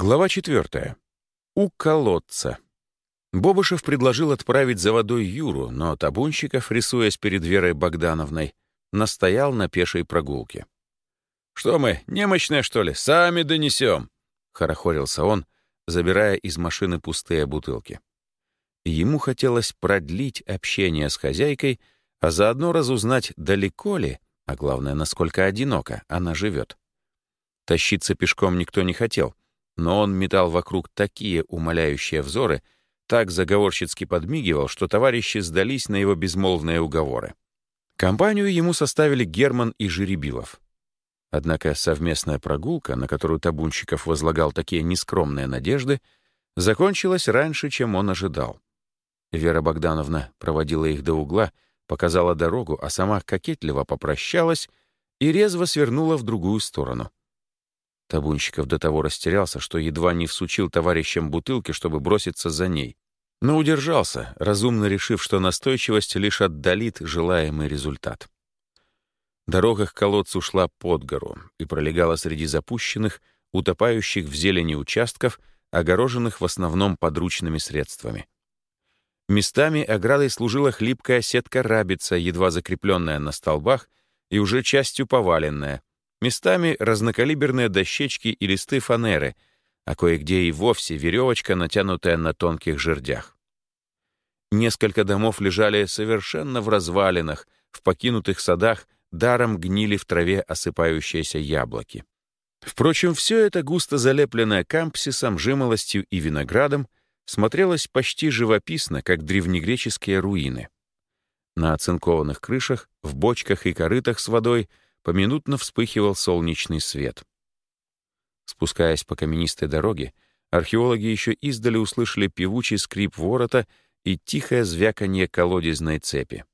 Глава четвертая. У колодца. Бобышев предложил отправить за водой Юру, но Табунщиков, рисуясь перед Верой Богдановной, настоял на пешей прогулке. «Что мы, немощные, что ли? Сами донесем!» — хорохорился он, забирая из машины пустые бутылки. Ему хотелось продлить общение с хозяйкой, а заодно разузнать, далеко ли, а главное, насколько одиноко она живет. Тащиться пешком никто не хотел — но он метал вокруг такие умоляющие взоры, так заговорщицки подмигивал, что товарищи сдались на его безмолвные уговоры. Компанию ему составили Герман и Жеребилов. Однако совместная прогулка, на которую Табунщиков возлагал такие нескромные надежды, закончилась раньше, чем он ожидал. Вера Богдановна проводила их до угла, показала дорогу, а сама кокетливо попрощалась и резво свернула в другую сторону. Табунщиков до того растерялся, что едва не всучил товарищам бутылки, чтобы броситься за ней. Но удержался, разумно решив, что настойчивость лишь отдалит желаемый результат. Дорога к колодцу шла под гору и пролегала среди запущенных, утопающих в зелени участков, огороженных в основном подручными средствами. Местами оградой служила хлипкая сетка-рабица, едва закрепленная на столбах и уже частью поваленная, Местами разнокалиберные дощечки и листы фанеры, а кое-где и вовсе веревочка, натянутая на тонких жердях. Несколько домов лежали совершенно в развалинах, в покинутых садах даром гнили в траве осыпающиеся яблоки. Впрочем, все это густо залепленное кампсисом, жимолостью и виноградом смотрелось почти живописно, как древнегреческие руины. На оцинкованных крышах, в бочках и корытах с водой — поминутно вспыхивал солнечный свет. Спускаясь по каменистой дороге, археологи еще издали услышали певучий скрип ворота и тихое звяканье колодезной цепи.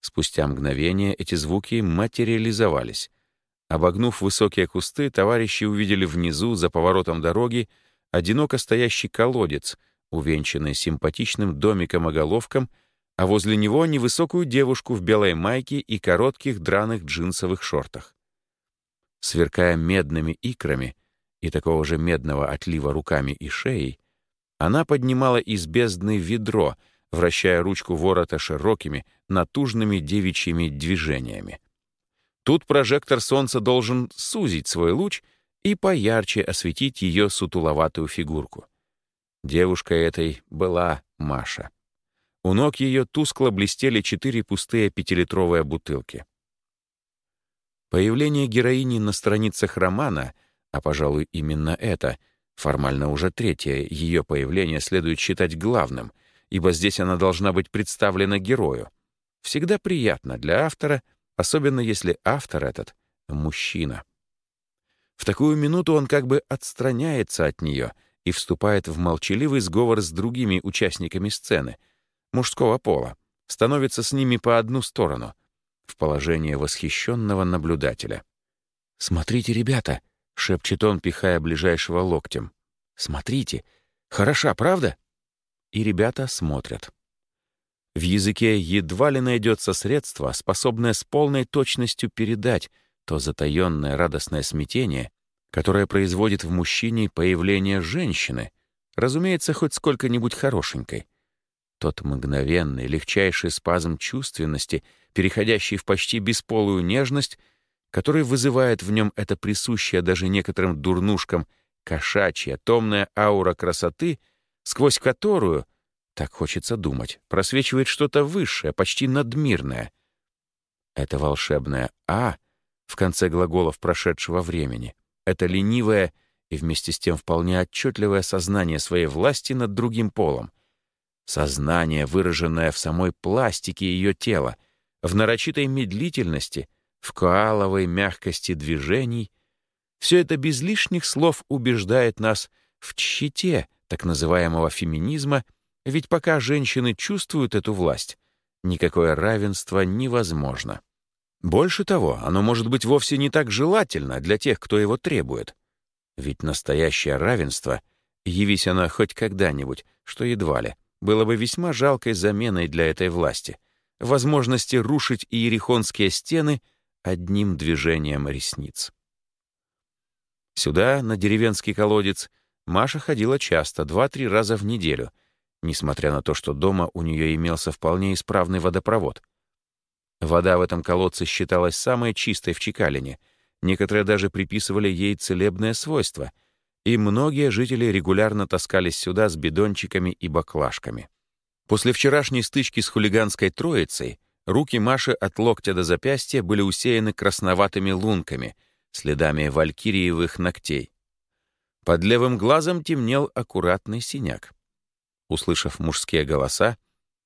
Спустя мгновение эти звуки материализовались. Обогнув высокие кусты, товарищи увидели внизу, за поворотом дороги, одиноко стоящий колодец, увенчанный симпатичным домиком-оголовком — а возле него невысокую девушку в белой майке и коротких драных джинсовых шортах. Сверкая медными икрами и такого же медного отлива руками и шеей, она поднимала из бездны ведро, вращая ручку ворота широкими, натужными девичьими движениями. Тут прожектор солнца должен сузить свой луч и поярче осветить ее сутуловатую фигурку. Девушкой этой была Маша. У ног ее тускло блестели четыре пустые пятилитровые бутылки. Появление героини на страницах романа, а, пожалуй, именно это, формально уже третье, ее появление следует считать главным, ибо здесь она должна быть представлена герою. Всегда приятно для автора, особенно если автор этот — мужчина. В такую минуту он как бы отстраняется от нее и вступает в молчаливый сговор с другими участниками сцены — мужского пола, становится с ними по одну сторону, в положение восхищенного наблюдателя. «Смотрите, ребята!» — шепчет он, пихая ближайшего локтем. «Смотрите! Хороша, правда?» И ребята смотрят. В языке едва ли найдется средство, способное с полной точностью передать то затаённое радостное смятение, которое производит в мужчине появление женщины, разумеется, хоть сколько-нибудь хорошенькой — тот мгновенный, легчайший спазм чувственности, переходящий в почти бесполую нежность, который вызывает в нем это присущее даже некоторым дурнушкам кошачья, томная аура красоты, сквозь которую, так хочется думать, просвечивает что-то высшее, почти надмирное. Это волшебное «а» в конце глаголов прошедшего времени, это ленивое и вместе с тем вполне отчетливое сознание своей власти над другим полом, Сознание, выраженное в самой пластике ее тела, в нарочитой медлительности, в коаловой мягкости движений, все это без лишних слов убеждает нас в тщете так называемого феминизма, ведь пока женщины чувствуют эту власть, никакое равенство невозможно. Больше того, оно может быть вовсе не так желательно для тех, кто его требует. Ведь настоящее равенство, явись оно хоть когда-нибудь, что едва ли — было бы весьма жалкой заменой для этой власти, возможности рушить иерихонские стены одним движением ресниц. Сюда, на деревенский колодец, Маша ходила часто, два-три раза в неделю, несмотря на то, что дома у нее имелся вполне исправный водопровод. Вода в этом колодце считалась самой чистой в Чекалине. Некоторые даже приписывали ей целебное свойство, и многие жители регулярно таскались сюда с бидончиками и баклажками. После вчерашней стычки с хулиганской троицей руки Маши от локтя до запястья были усеяны красноватыми лунками, следами валькириевых ногтей. Под левым глазом темнел аккуратный синяк. Услышав мужские голоса,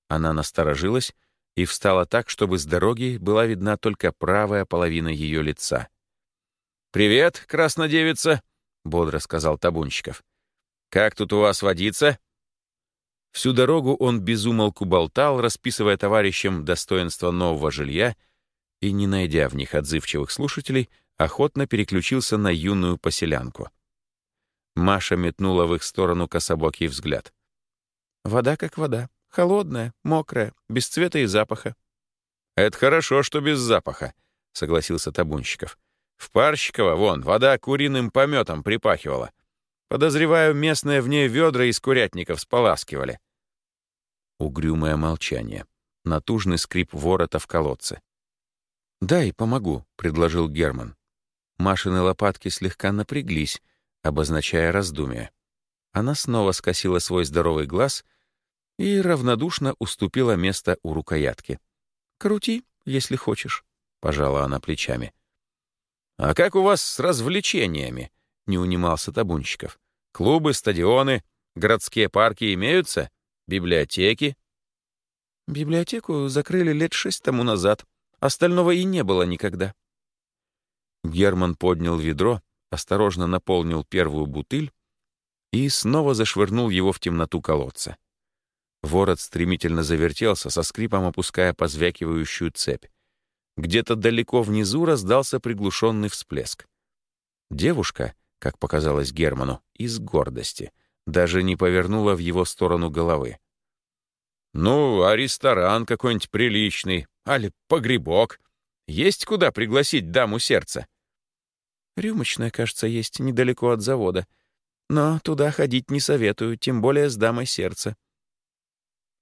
она насторожилась и встала так, чтобы с дороги была видна только правая половина ее лица. «Привет, краснодевица!» — бодро сказал Табунщиков. «Как тут у вас водиться?» Всю дорогу он безумолку болтал, расписывая товарищам достоинства нового жилья, и, не найдя в них отзывчивых слушателей, охотно переключился на юную поселянку. Маша метнула в их сторону кособокий взгляд. «Вода как вода. Холодная, мокрая, без цвета и запаха». «Это хорошо, что без запаха», — согласился Табунщиков. «В Парщиково, вон, вода куриным пометом припахивала. Подозреваю, местные в ней ведра из курятников споласкивали». Угрюмое молчание. Натужный скрип ворота в колодце. «Дай, помогу», — предложил Герман. Машины лопатки слегка напряглись, обозначая раздумие. Она снова скосила свой здоровый глаз и равнодушно уступила место у рукоятки. «Крути, если хочешь», — пожала она плечами. «А как у вас с развлечениями?» — не унимался Табунщиков. «Клубы, стадионы, городские парки имеются? Библиотеки?» «Библиотеку закрыли лет шесть тому назад. Остального и не было никогда». Герман поднял ведро, осторожно наполнил первую бутыль и снова зашвырнул его в темноту колодца. Ворот стремительно завертелся, со скрипом опуская позвякивающую цепь. Где-то далеко внизу раздался приглушенный всплеск. Девушка, как показалось Герману, из гордости, даже не повернула в его сторону головы. «Ну, а ресторан какой-нибудь приличный, али погребок. Есть куда пригласить даму сердца?» Рюмочная, кажется, есть недалеко от завода. Но туда ходить не советую, тем более с дамой сердца».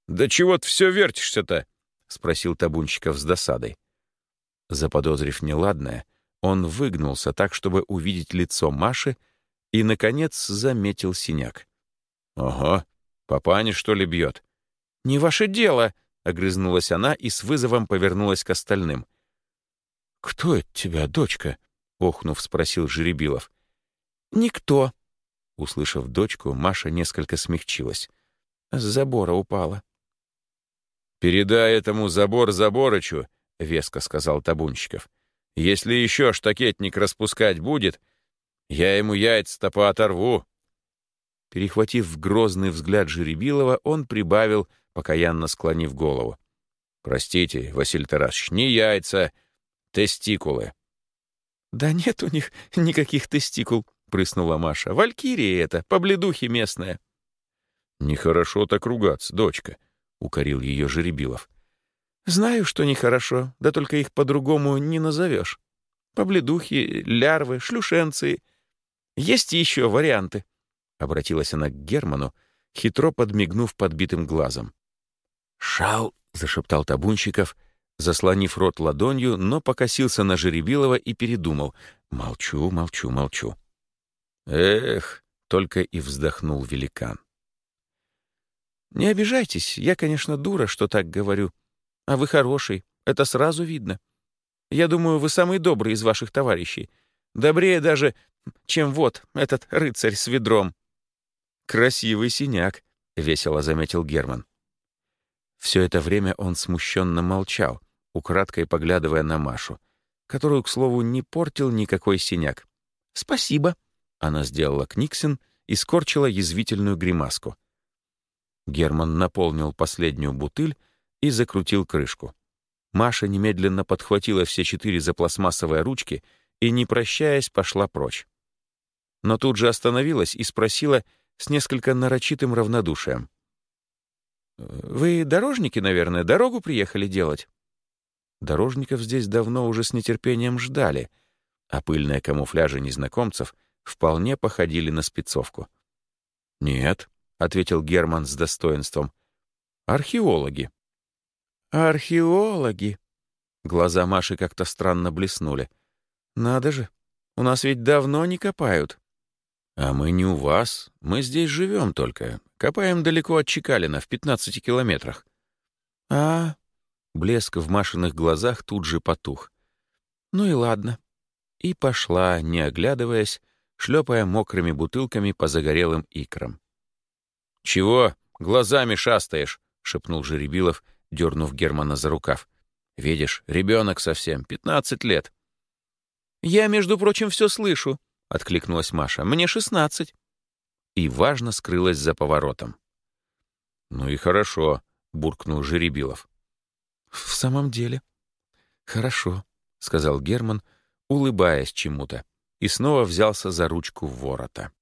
«Да чего ты все вертишься-то?» — спросил Табунщиков с досадой. Заподозрив неладное, он выгнулся так, чтобы увидеть лицо Маши, и, наконец, заметил синяк. «Ого, папаня, что ли, бьет?» «Не ваше дело!» — огрызнулась она и с вызовом повернулась к остальным. «Кто это тебя, дочка?» — охнув, спросил Жеребилов. «Никто». Услышав дочку, Маша несколько смягчилась. С забора упала. «Передай этому забор Заборычу», — веско сказал Табунщиков. «Если еще штакетник распускать будет, я ему яйца-то пооторву». Перехватив грозный взгляд Жеребилова, он прибавил, покаянно склонив голову. «Простите, Василий Тарасович, не яйца, тестикулы». «Да нет у них никаких тестикул», — прыснула Маша. «Валькирия это, побледухи местная». «Нехорошо так ругаться, дочка», — укорил ее Жеребилов. «Знаю, что нехорошо, да только их по-другому не назовешь. Побледухи, лярвы, шлюшенцы. Есть еще варианты», — обратилась она к Герману, хитро подмигнув подбитым глазом. «Шал», — зашептал Табунщиков, — заслонив рот ладонью, но покосился на Жеребилова и передумал. «Молчу, молчу, молчу». «Эх!» — только и вздохнул великан. «Не обижайтесь, я, конечно, дура, что так говорю. А вы хороший, это сразу видно. Я думаю, вы самый добрый из ваших товарищей. Добрее даже, чем вот этот рыцарь с ведром». «Красивый синяк», — весело заметил Герман. Все это время он смущенно молчал, украдкой поглядывая на Машу, которую, к слову, не портил никакой синяк. «Спасибо», — она сделала книксен и скорчила язвительную гримаску. Герман наполнил последнюю бутыль и закрутил крышку. Маша немедленно подхватила все четыре за пластмассовые ручки и, не прощаясь, пошла прочь. Но тут же остановилась и спросила с несколько нарочитым равнодушием. «Вы дорожники, наверное, дорогу приехали делать?» Дорожников здесь давно уже с нетерпением ждали, а пыльные камуфляжи незнакомцев вполне походили на спецовку. «Нет», — ответил Герман с достоинством. «Археологи». «Археологи!» Глаза Маши как-то странно блеснули. «Надо же, у нас ведь давно не копают». «А мы не у вас. Мы здесь живем только. Копаем далеко от Чекалина, в 15 километрах». «А...» Блеск в Машиных глазах тут же потух. «Ну и ладно». И пошла, не оглядываясь, шлепая мокрыми бутылками по загорелым икрам. «Чего? Глазами шастаешь?» — шепнул Жеребилов, дернув Германа за рукав. «Видишь, ребенок совсем, пятнадцать лет». «Я, между прочим, все слышу», — откликнулась Маша. «Мне шестнадцать». И важно скрылась за поворотом. «Ну и хорошо», — буркнул Жеребилов. «В самом деле?» «Хорошо», — сказал Герман, улыбаясь чему-то, и снова взялся за ручку ворота.